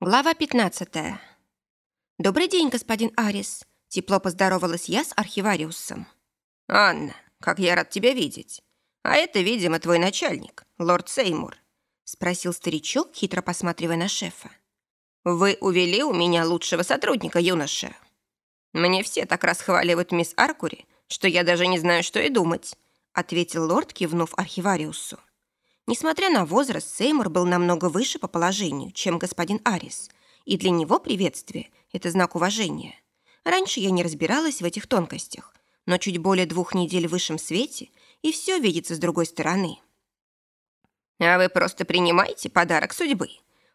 Глава 15. «Добрый день, господин Арис», — тепло поздоровалась я с архивариусом. «Анна, как я рад тебя видеть. А это, видимо, твой начальник, лорд Сеймур», — спросил старичок, хитро посматривая на шефа. «Вы увели у меня лучшего сотрудника, юноша. Мне все так расхваливают мисс Аркури, что я даже не знаю, что и думать», — ответил лорд, кивнув архивариусу. Несмотря на возраст, Сеймур был намного выше по положению, чем господин Арис, и для него приветствие – это знак уважения. Раньше я не разбиралась в этих тонкостях, но чуть более двух недель в высшем свете, и все видится с другой стороны. «А вы просто принимаете подарок судьбы?»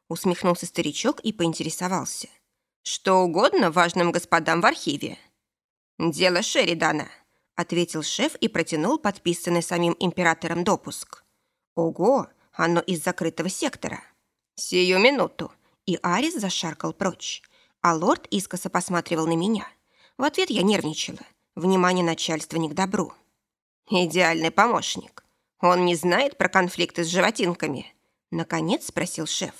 усмехнулся старичок и поинтересовался. «Что угодно важным господам в архиве». «Дело Шеридана», ответил шеф и протянул подписанный самим императором допуск. Ого, оно из закрытого сектора. Сию минуту. И Арис зашаркал прочь. А лорд искоса посматривал на меня. В ответ я нервничала. Внимание начальства не к добру. «Идеальный помощник. Он не знает про конфликты с животинками?» Наконец спросил шеф.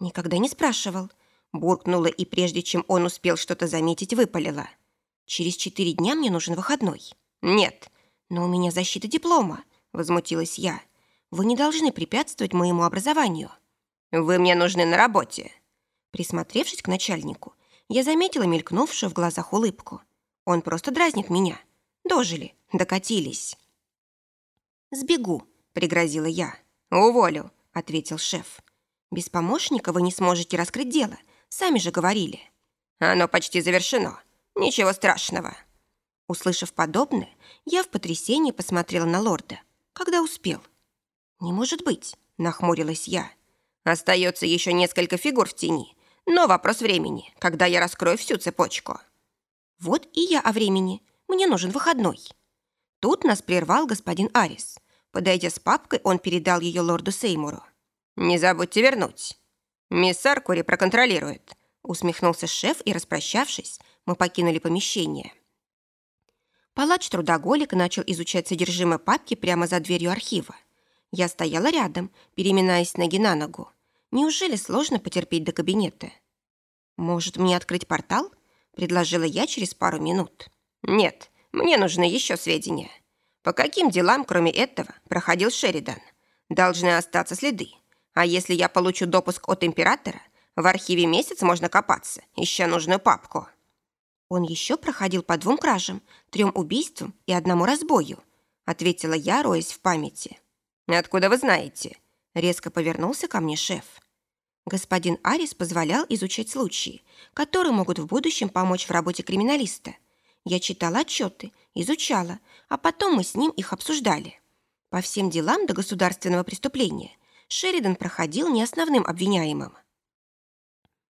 «Никогда не спрашивал». Буркнула и прежде чем он успел что-то заметить, выпалила. «Через четыре дня мне нужен выходной». «Нет». «Но у меня защита диплома», — возмутилась я. Вы не должны препятствовать моему образованию. Вы мне нужны на работе. Присмотревшись к начальнику, я заметила мелькнувшую в глазах улыбку. Он просто дразнит меня. Дожили, докатились. «Сбегу», — пригрозила я. «Уволю», — ответил шеф. «Без помощника вы не сможете раскрыть дело. Сами же говорили». «Оно почти завершено. Ничего страшного». Услышав подобное, я в потрясении посмотрела на лорда. Когда успел? «Не может быть», — нахмурилась я. «Остается еще несколько фигур в тени, но вопрос времени, когда я раскрою всю цепочку». «Вот и я о времени. Мне нужен выходной». Тут нас прервал господин Арис. Подойдя с папкой, он передал ее лорду Сеймуру. «Не забудьте вернуть. Мисс Аркури проконтролирует», усмехнулся шеф, и, распрощавшись, мы покинули помещение. Палач-трудоголик начал изучать содержимое папки прямо за дверью архива. Я стояла рядом, переминаясь ноги на ногу. Неужели сложно потерпеть до кабинета? «Может, мне открыть портал?» – предложила я через пару минут. «Нет, мне нужны еще сведения. По каким делам, кроме этого, проходил Шеридан? Должны остаться следы. А если я получу допуск от императора, в архиве месяц можно копаться, ища нужную папку». «Он еще проходил по двум кражам, трем убийствам и одному разбою», ответила я, роясь в памяти. «Откуда вы знаете?» Резко повернулся ко мне шеф. Господин Арис позволял изучать случаи, которые могут в будущем помочь в работе криминалиста. Я читала отчеты, изучала, а потом мы с ним их обсуждали. По всем делам до государственного преступления Шеридан проходил не основным обвиняемым.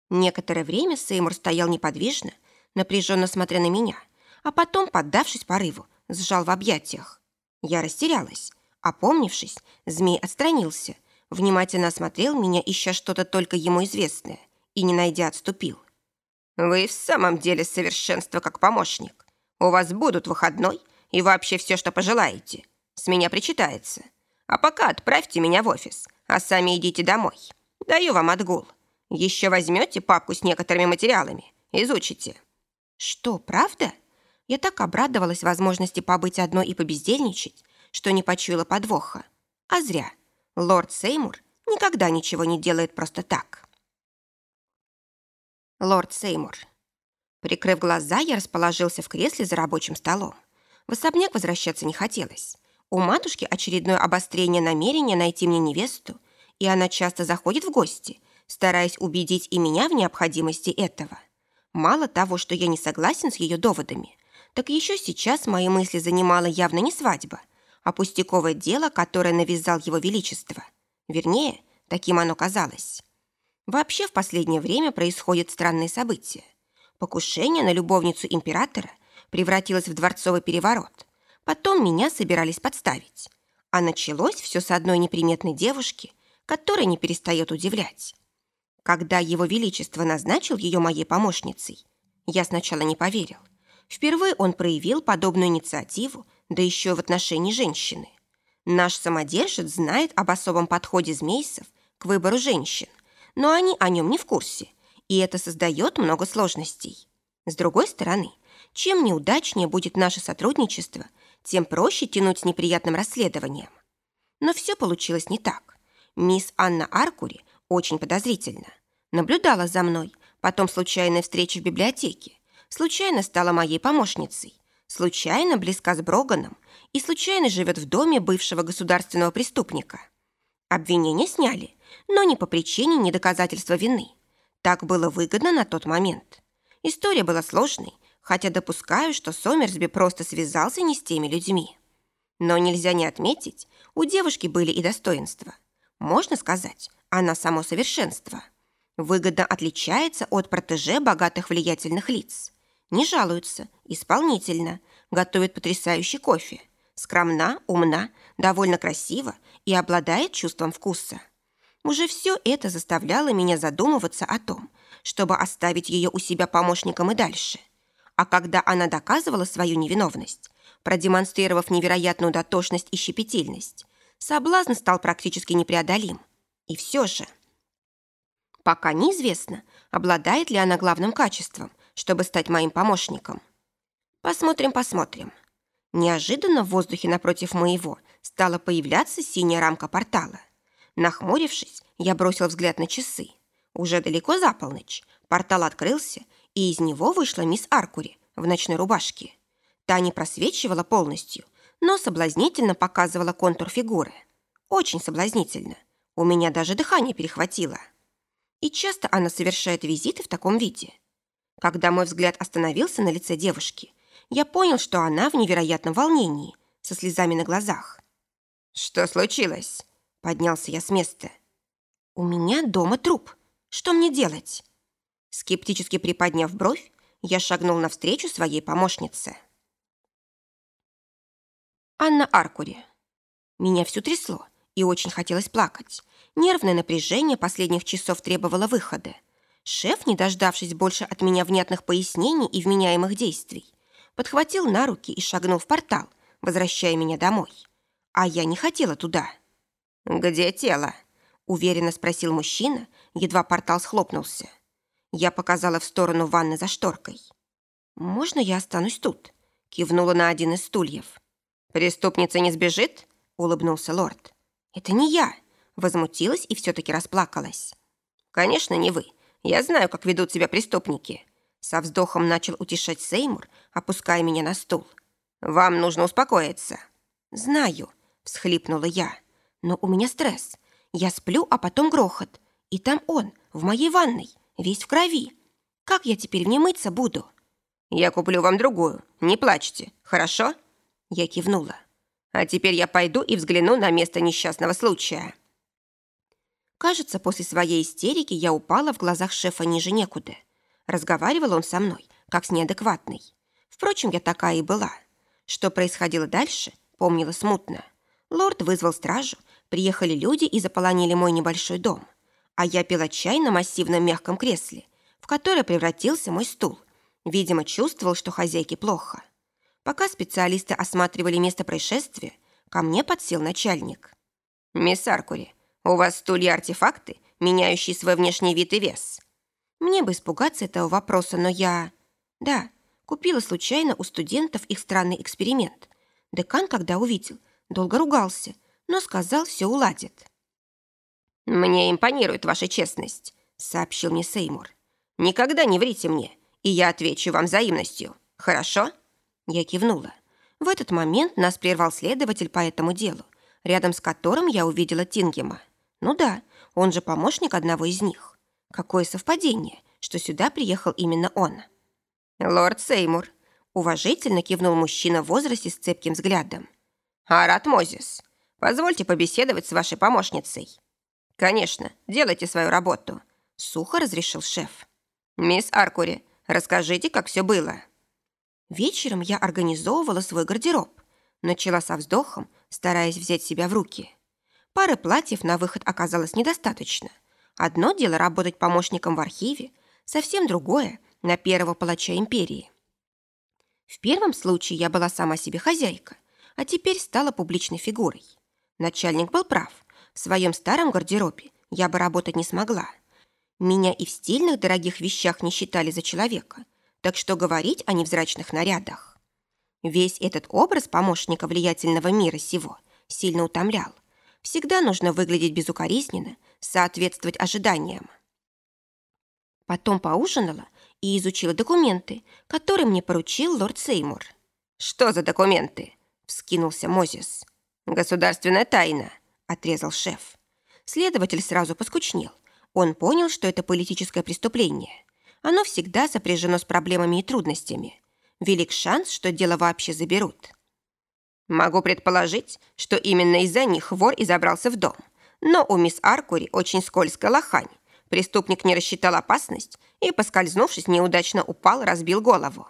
Некоторое время Сеймур стоял неподвижно, напряженно смотря на меня, а потом, поддавшись порыву, сжал в объятиях. Я растерялась. Опомнившись, змей отстранился, внимательно осмотрел меня, ища что-то только ему известное, и, не найдя, отступил. «Вы в самом деле совершенство как помощник. У вас будут выходной и вообще все, что пожелаете. С меня причитается. А пока отправьте меня в офис, а сами идите домой. Даю вам отгул. Еще возьмете папку с некоторыми материалами, изучите». «Что, правда?» Я так обрадовалась возможности побыть одной и побездельничать, что не почуяла подвоха. А зря. Лорд Сеймур никогда ничего не делает просто так. Лорд Сеймур. Прикрыв глаза, я расположился в кресле за рабочим столом. В особняк возвращаться не хотелось. У матушки очередное обострение намерения найти мне невесту, и она часто заходит в гости, стараясь убедить и меня в необходимости этого. Мало того, что я не согласен с ее доводами, так еще сейчас мои мысли занимала явно не свадьба – а пустяковое дело, которое навязал его величество. Вернее, таким оно казалось. Вообще в последнее время происходят странные события. Покушение на любовницу императора превратилось в дворцовый переворот. Потом меня собирались подставить. А началось все с одной неприметной девушки, которая не перестает удивлять. Когда его величество назначил ее моей помощницей, я сначала не поверил. Впервые он проявил подобную инициативу да еще в отношении женщины. Наш самодержец знает об особом подходе змейсов к выбору женщин, но они о нем не в курсе, и это создает много сложностей. С другой стороны, чем неудачнее будет наше сотрудничество, тем проще тянуть с неприятным расследованием. Но все получилось не так. Мисс Анна Аркури очень подозрительно. Наблюдала за мной, потом случайная встреча в библиотеке, случайно стала моей помощницей, случайно близка с Броганом и случайно живет в доме бывшего государственного преступника. Обвинения сняли, но не по причине недоказательства вины. Так было выгодно на тот момент. История была сложной, хотя допускаю, что Сомерсби просто связался не с теми людьми. Но нельзя не отметить, у девушки были и достоинства. Можно сказать, она само совершенство. Выгодно отличается от протеже богатых влиятельных лиц. Не жалуется, исполнительно, готовит потрясающий кофе. Скромна, умна, довольно красива и обладает чувством вкуса. Уже все это заставляло меня задумываться о том, чтобы оставить ее у себя помощником и дальше. А когда она доказывала свою невиновность, продемонстрировав невероятную дотошность и щепетильность, соблазн стал практически непреодолим. И все же... Пока неизвестно, обладает ли она главным качеством, чтобы стать моим помощником. Посмотрим, посмотрим. Неожиданно в воздухе напротив моего стала появляться синяя рамка портала. Нахмурившись, я бросил взгляд на часы. Уже далеко за полночь. Портал открылся, и из него вышла мисс Аркури в ночной рубашке. Та не просвечивала полностью, но соблазнительно показывала контур фигуры. Очень соблазнительно. У меня даже дыхание перехватило. И часто она совершает визиты в таком виде. Когда мой взгляд остановился на лице девушки, я понял, что она в невероятном волнении, со слезами на глазах. «Что случилось?» – поднялся я с места. «У меня дома труп. Что мне делать?» Скептически приподняв бровь, я шагнул навстречу своей помощнице. Анна Аркури. Меня всю трясло, и очень хотелось плакать. Нервное напряжение последних часов требовало выхода. Шеф, не дождавшись больше от меня внятных пояснений и вменяемых действий, подхватил на руки и шагнул в портал, возвращая меня домой. А я не хотела туда. «Где тело?» – уверенно спросил мужчина, едва портал схлопнулся. Я показала в сторону ванны за шторкой. «Можно я останусь тут?» – кивнула на один из стульев. «Преступница не сбежит?» – улыбнулся лорд. «Это не я!» – возмутилась и все-таки расплакалась. «Конечно, не вы. Я знаю, как ведут себя преступники». Со вздохом начал утешать Сеймур, опуская меня на стул. «Вам нужно успокоиться». «Знаю», – всхлипнула я. «Но у меня стресс. Я сплю, а потом грохот. И там он, в моей ванной, весь в крови. Как я теперь в ней мыться буду?» «Я куплю вам другую. Не плачьте, хорошо?» Я кивнула. «А теперь я пойду и взгляну на место несчастного случая». Кажется, после своей истерики я упала в глазах шефа ниже некуда. Разговаривал он со мной, как с неадекватной. Впрочем, я такая и была. Что происходило дальше, помнила смутно. Лорд вызвал стражу, приехали люди и заполонили мой небольшой дом. А я пила чай на массивном мягком кресле, в которое превратился мой стул. Видимо, чувствовал, что хозяйке плохо. Пока специалисты осматривали место происшествия, ко мне подсел начальник. «Мисс Аркури, у вас стулья-артефакты, меняющие свой внешний вид и вес. Мне бы испугаться этого вопроса, но я... Да, купила случайно у студентов их странный эксперимент. Декан, когда увидел, долго ругался, но сказал, все уладит. «Мне импонирует ваша честность», — сообщил мне Сеймур. «Никогда не врите мне, и я отвечу вам взаимностью. Хорошо?» Я кивнула. В этот момент нас прервал следователь по этому делу, рядом с которым я увидела Тингема. Ну да, он же помощник одного из них. Какое совпадение, что сюда приехал именно он. Лорд Сеймур уважительно кивнул мужчина в возрасте с цепким взглядом. Арат Мозис, позвольте побеседовать с вашей помощницей. Конечно, делайте свою работу, сухо разрешил шеф. Мисс Аркури, расскажите, как все было. Вечером я организовывала свой гардероб. Начала со вздохом, стараясь взять себя в руки. Пары платьев на выход оказалось недостаточно. Одно дело работать помощником в архиве, совсем другое – на первого палача империи. В первом случае я была сама себе хозяйка, а теперь стала публичной фигурой. Начальник был прав. В своем старом гардеробе я бы работать не смогла. Меня и в стильных дорогих вещах не считали за человека, так что говорить о невзрачных нарядах. Весь этот образ помощника влиятельного мира сего сильно утомлял. Всегда нужно выглядеть безукоризненно, соответствовать ожиданиям. Потом поужинала и изучила документы, которые мне поручил лорд Сеймур. «Что за документы?» – вскинулся Мозес. «Государственная тайна», – отрезал шеф. Следователь сразу поскучнел. Он понял, что это политическое преступление. Оно всегда сопряжено с проблемами и трудностями. Велик шанс, что дело вообще заберут. Могу предположить, что именно из-за них вор и забрался в дом. Но у мисс Аркури очень скользкая лохань. Преступник не рассчитал опасность и, поскользнувшись, неудачно упал, разбил голову.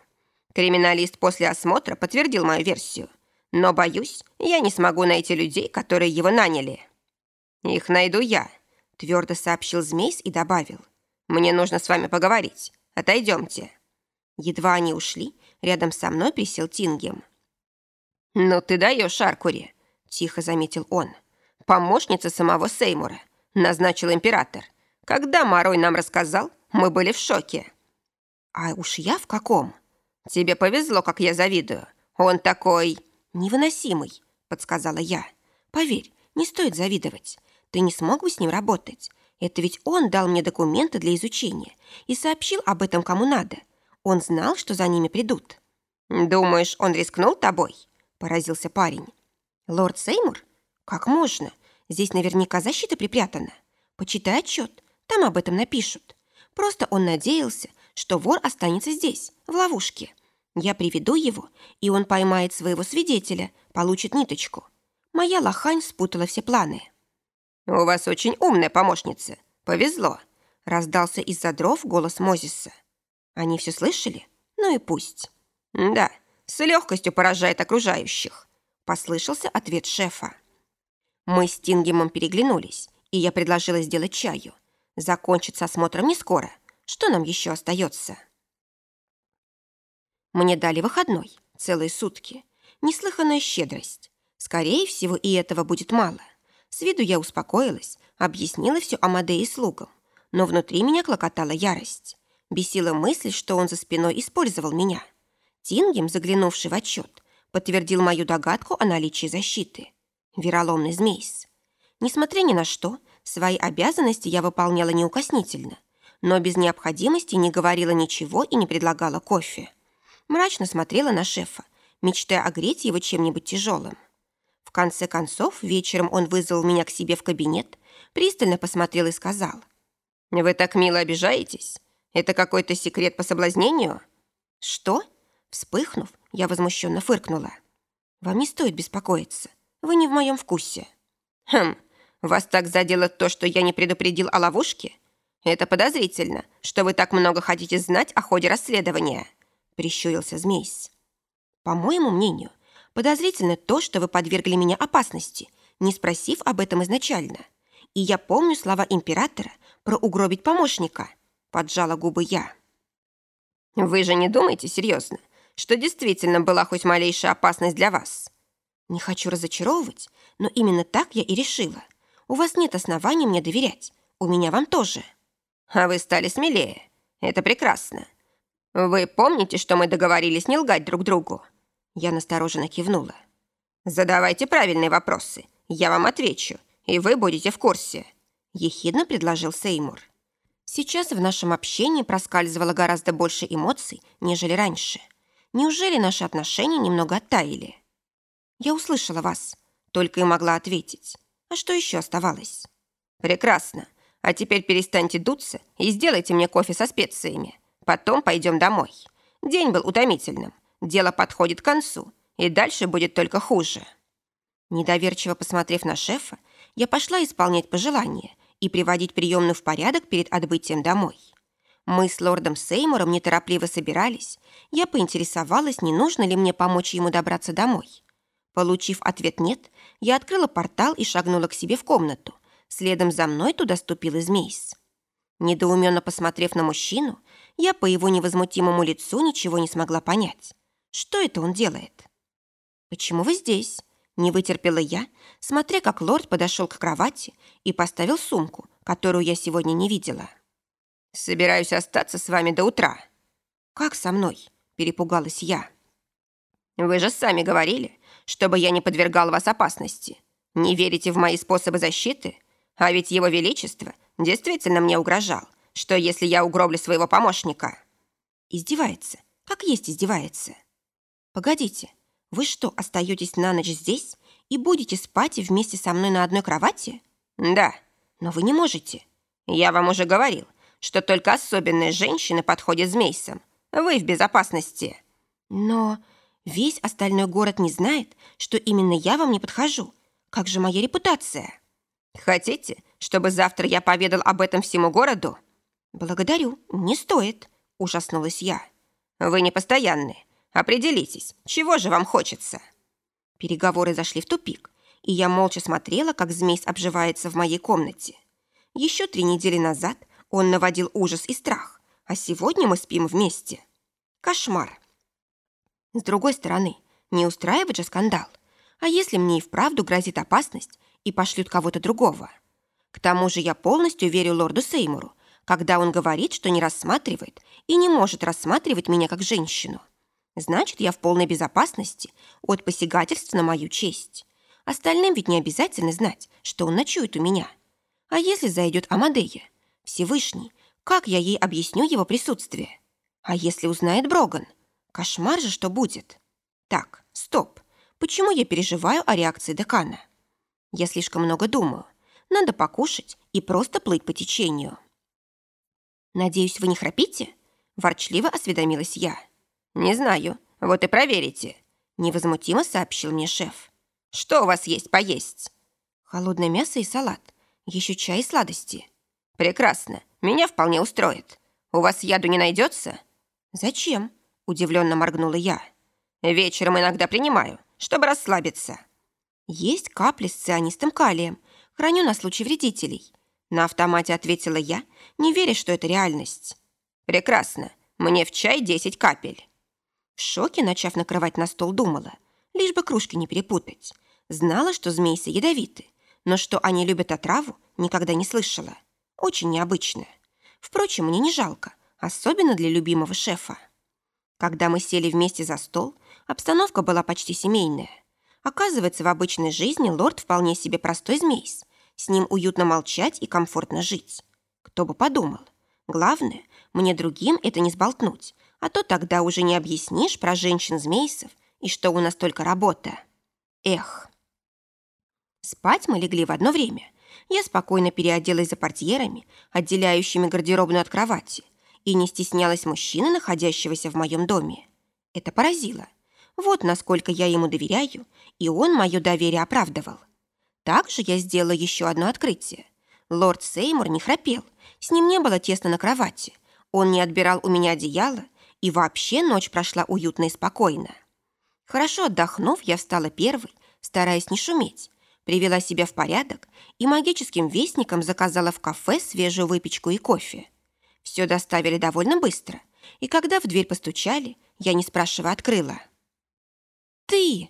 Криминалист после осмотра подтвердил мою версию. Но, боюсь, я не смогу найти людей, которые его наняли. «Их найду я», — твердо сообщил Змейс и добавил. «Мне нужно с вами поговорить. Отойдемте». Едва они ушли, рядом со мной присел Тингем. «Ну ты даешь, Аркури», — тихо заметил он. «Помощница самого Сеймура. Назначил император. Когда Марой нам рассказал, мы были в шоке». «А уж я в каком?» «Тебе повезло, как я завидую. Он такой...» «Невыносимый», — подсказала я. «Поверь, не стоит завидовать. Ты не смог бы с ним работать? Это ведь он дал мне документы для изучения и сообщил об этом кому надо. Он знал, что за ними придут». «Думаешь, он рискнул тобой?» – поразился парень. «Лорд Сеймур? Как можно? Здесь наверняка защита припрятана. Почитай отчет, там об этом напишут. Просто он надеялся, что вор останется здесь, в ловушке. Я приведу его, и он поймает своего свидетеля, получит ниточку. Моя лохань спутала все планы». «У вас очень умная помощница. Повезло», — раздался из-за дров голос Мозиса. «Они все слышали? Ну и пусть». «Да, с легкостью поражает окружающих», — послышался ответ шефа. Мы с Тингемом переглянулись, и я предложила сделать чаю. Закончится осмотром не скоро. Что нам еще остается? Мне дали выходной, целые сутки. Неслыханная щедрость. Скорее всего, и этого будет мало. С виду я успокоилась, объяснила все Амадее и слугам. Но внутри меня клокотала ярость. Бесила мысль, что он за спиной использовал меня. Тингем, заглянувший в отчет, подтвердил мою догадку о наличии защиты. Вероломный змейс. Несмотря ни на что, свои обязанности я выполняла неукоснительно, но без необходимости не говорила ничего и не предлагала кофе. Мрачно смотрела на шефа, мечтая огреть его чем-нибудь тяжелым конце концов, вечером он вызвал меня к себе в кабинет, пристально посмотрел и сказал. «Вы так мило обижаетесь? Это какой-то секрет по соблазнению?» «Что?» Вспыхнув, я возмущенно фыркнула. «Вам не стоит беспокоиться. Вы не в моем вкусе». «Хм, вас так задело то, что я не предупредил о ловушке? Это подозрительно, что вы так много хотите знать о ходе расследования», прищурился Змейс. «По моему мнению, Подозрительно то, что вы подвергли меня опасности, не спросив об этом изначально. И я помню слова императора про угробить помощника. Поджала губы я. Вы же не думаете серьезно, что действительно была хоть малейшая опасность для вас? Не хочу разочаровывать, но именно так я и решила. У вас нет оснований мне доверять. У меня вам тоже. А вы стали смелее. Это прекрасно. Вы помните, что мы договорились не лгать друг другу? Я настороженно кивнула. «Задавайте правильные вопросы. Я вам отвечу, и вы будете в курсе», — ехидно предложил Сеймур. Сейчас в нашем общении проскальзывало гораздо больше эмоций, нежели раньше. Неужели наши отношения немного оттаяли? Я услышала вас, только и могла ответить. А что еще оставалось? Прекрасно. А теперь перестаньте дуться и сделайте мне кофе со специями. Потом пойдем домой. День был утомительным. Дело подходит к концу, и дальше будет только хуже». Недоверчиво посмотрев на шефа, я пошла исполнять пожелания и приводить приемную в порядок перед отбытием домой. Мы с лордом Сеймуром неторопливо собирались. Я поинтересовалась, не нужно ли мне помочь ему добраться домой. Получив ответ «нет», я открыла портал и шагнула к себе в комнату. Следом за мной туда ступил Измейс. Недоуменно посмотрев на мужчину, я по его невозмутимому лицу ничего не смогла понять. Что это он делает? Почему вы здесь? Не вытерпела я, смотря как лорд подошел к кровати и поставил сумку, которую я сегодня не видела. Собираюсь остаться с вами до утра. Как со мной? Перепугалась я. Вы же сами говорили, чтобы я не подвергал вас опасности. Не верите в мои способы защиты? А ведь его величество действительно мне угрожал, что если я угроблю своего помощника... Издевается. Как есть издевается. Погодите, вы что, остаетесь на ночь здесь и будете спать вместе со мной на одной кровати? Да. Но вы не можете. Я вам уже говорил, что только особенные женщины подходят змейсам. Вы в безопасности. Но весь остальной город не знает, что именно я вам не подхожу. Как же моя репутация? Хотите, чтобы завтра я поведал об этом всему городу? Благодарю, не стоит, ужаснулась я. Вы не постоянные. Определитесь, чего же вам хочется? Переговоры зашли в тупик, и я молча смотрела, как змей обживается в моей комнате. Еще три недели назад он наводил ужас и страх, а сегодня мы спим вместе. Кошмар. С другой стороны, не устраивать же скандал. А если мне и вправду грозит опасность и пошлют кого-то другого? К тому же я полностью верю лорду Сеймуру, когда он говорит, что не рассматривает и не может рассматривать меня как женщину. Значит, я в полной безопасности от посягательств на мою честь. Остальным ведь не обязательно знать, что он ночует у меня. А если зайдет Амадея? Всевышний, как я ей объясню его присутствие? А если узнает Броган? Кошмар же что будет. Так, стоп. Почему я переживаю о реакции декана? Я слишком много думаю. Надо покушать и просто плыть по течению. «Надеюсь, вы не храпите?» Ворчливо осведомилась я. «Не знаю. Вот и проверите», — невозмутимо сообщил мне шеф. «Что у вас есть поесть?» «Холодное мясо и салат. Еще чай и сладости». «Прекрасно. Меня вполне устроит. У вас яду не найдется?» «Зачем?» — удивленно моргнула я. «Вечером иногда принимаю, чтобы расслабиться». «Есть капли с цианистым калием. Храню на случай вредителей». На автомате ответила я, не веря, что это реальность. «Прекрасно. Мне в чай десять капель». В шоке, начав накрывать на стол, думала, лишь бы кружки не перепутать. Знала, что змейсы ядовиты, но что они любят отраву, никогда не слышала. Очень необычно. Впрочем, мне не жалко, особенно для любимого шефа. Когда мы сели вместе за стол, обстановка была почти семейная. Оказывается, в обычной жизни лорд вполне себе простой змейс. С ним уютно молчать и комфортно жить. Кто бы подумал. Главное, мне другим это не сболтнуть, а то тогда уже не объяснишь про женщин-змейсов и что у нас только работа. Эх. Спать мы легли в одно время. Я спокойно переоделась за портьерами, отделяющими гардеробную от кровати, и не стеснялась мужчины, находящегося в моем доме. Это поразило. Вот насколько я ему доверяю, и он мое доверие оправдывал. Также я сделала еще одно открытие. Лорд Сеймур не храпел, с ним не было тесно на кровати. Он не отбирал у меня одеяло, и вообще ночь прошла уютно и спокойно. Хорошо отдохнув, я встала первой, стараясь не шуметь, привела себя в порядок и магическим вестником заказала в кафе свежую выпечку и кофе. Все доставили довольно быстро, и когда в дверь постучали, я, не спрашивая, открыла. «Ты!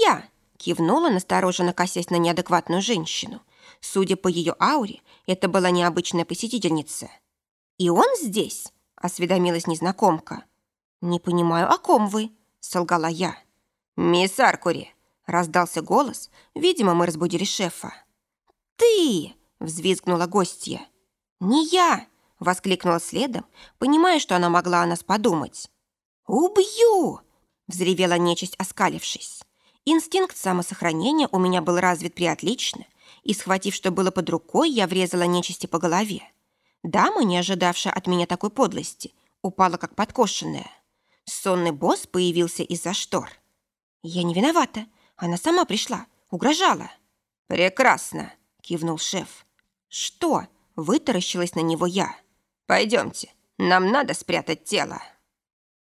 Я!» — кивнула, настороженно косясь на неадекватную женщину. Судя по ее ауре, это была необычная посетительница. «И он здесь?» — осведомилась незнакомка. «Не понимаю, о ком вы?» — солгала я. «Мисс Аркури!» — раздался голос. Видимо, мы разбудили шефа. «Ты!» — взвизгнула гостья. «Не я!» — воскликнула следом, понимая, что она могла о нас подумать. «Убью!» — взревела нечисть, оскалившись. Инстинкт самосохранения у меня был развит приотлично, и, схватив, что было под рукой, я врезала нечисти по голове. Дама, не ожидавшая от меня такой подлости, упала как подкошенная. Сонный босс появился из-за штор. «Я не виновата. Она сама пришла, угрожала». «Прекрасно!» — кивнул шеф. «Что?» — вытаращилась на него я. «Пойдемте, нам надо спрятать тело».